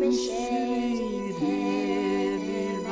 Med shade Hever